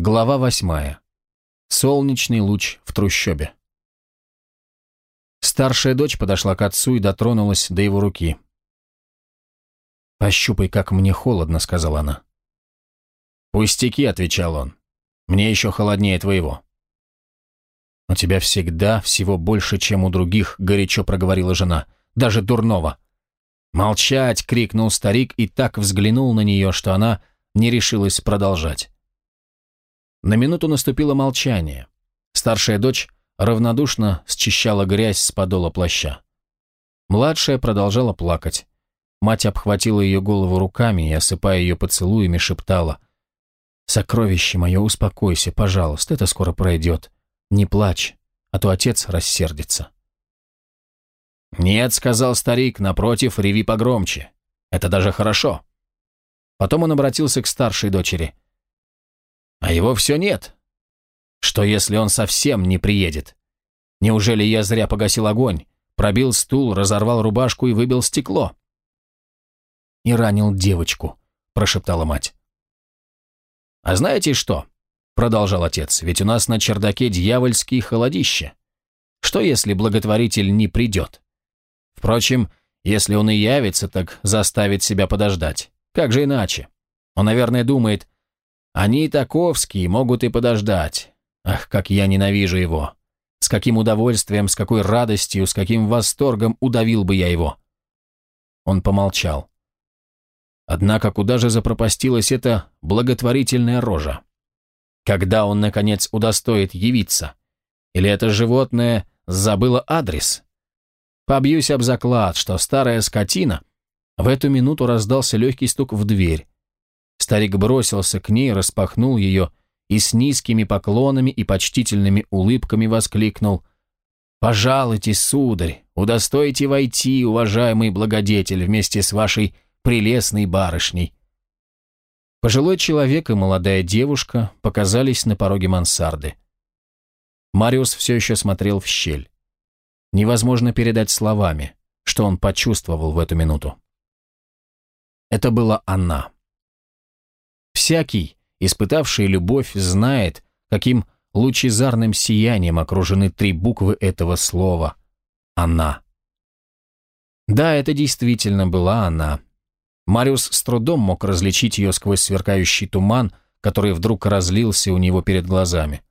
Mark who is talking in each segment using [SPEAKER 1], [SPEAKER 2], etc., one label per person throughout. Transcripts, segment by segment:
[SPEAKER 1] Глава восьмая. Солнечный луч в трущобе. Старшая дочь подошла к отцу и дотронулась до его руки. «Пощупай, как мне холодно», — сказала она. «Пустяки», — отвечал он. «Мне еще холоднее твоего». «У тебя всегда всего больше, чем у других», — горячо проговорила жена. «Даже дурного». «Молчать!» — крикнул старик и так взглянул на нее, что она не решилась продолжать. На минуту наступило молчание. Старшая дочь равнодушно счищала грязь с подола плаща. Младшая продолжала плакать. Мать обхватила ее голову руками и, осыпая ее поцелуями, шептала. «Сокровище мое, успокойся, пожалуйста, это скоро пройдет. Не плачь, а то отец рассердится». «Нет», — сказал старик, — «напротив, реви погромче. Это даже хорошо». Потом он обратился к старшей дочери. «А его все нет. Что, если он совсем не приедет? Неужели я зря погасил огонь, пробил стул, разорвал рубашку и выбил стекло?» «И ранил девочку», — прошептала мать. «А знаете что?» — продолжал отец. «Ведь у нас на чердаке дьявольские холодище. Что, если благотворитель не придет?» Впрочем, если он и явится, так заставит себя подождать. Как же иначе? Он, наверное, думает, они таковские, могут и подождать. Ах, как я ненавижу его. С каким удовольствием, с какой радостью, с каким восторгом удавил бы я его. Он помолчал. Однако куда же запропастилась эта благотворительная рожа? Когда он, наконец, удостоит явиться? Или это животное забыло адрес? Побьюсь об заклад, что старая скотина... В эту минуту раздался легкий стук в дверь. Старик бросился к ней, распахнул ее и с низкими поклонами и почтительными улыбками воскликнул «Пожалуйте, сударь, удостойте войти, уважаемый благодетель, вместе с вашей прелестной барышней». Пожилой человек и молодая девушка показались на пороге мансарды. Мариус все еще смотрел в щель. Невозможно передать словами, что он почувствовал в эту минуту. Это была она. Всякий, испытавший любовь, знает, каким лучезарным сиянием окружены три буквы этого слова «она». Да, это действительно была она. Мариус с трудом мог различить ее сквозь сверкающий туман, который вдруг разлился у него перед глазами.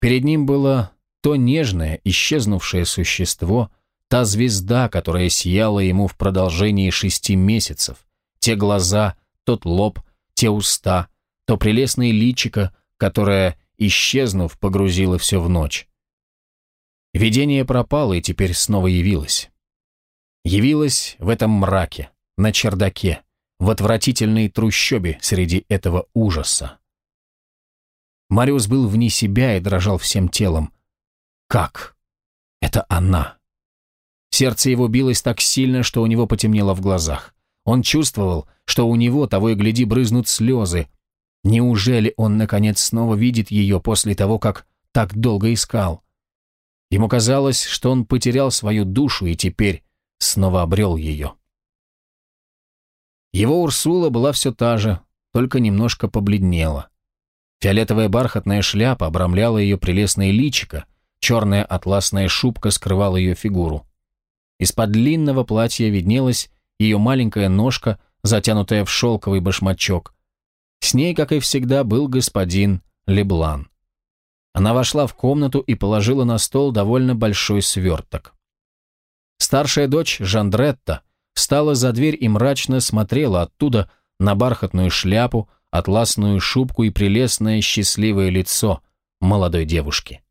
[SPEAKER 1] Перед ним было то нежное, исчезнувшее существо, та звезда, которая сияла ему в продолжении шести месяцев, те глаза, тот лоб, те уста, то прелестное личико, которое, исчезнув, погрузило все в ночь. Видение пропало и теперь снова явилось. Явилось в этом мраке, на чердаке, в отвратительной трущобе среди этого ужаса. Мариус был вне себя и дрожал всем телом. Как? Это она. Сердце его билось так сильно, что у него потемнело в глазах. Он чувствовал, что у него, того и гляди, брызнут слезы. Неужели он, наконец, снова видит ее после того, как так долго искал? Ему казалось, что он потерял свою душу и теперь снова обрел ее. Его Урсула была все та же, только немножко побледнела. Фиолетовая бархатная шляпа обрамляла ее прелестное личико, Черная атласная шубка скрывала ее фигуру. Из-под длинного платья виднелась ее маленькая ножка, затянутая в шелковый башмачок. С ней, как и всегда, был господин Леблан. Она вошла в комнату и положила на стол довольно большой сверток. Старшая дочь Жандретта встала за дверь и мрачно смотрела оттуда на бархатную шляпу, атласную шубку и прелестное счастливое лицо молодой девушки.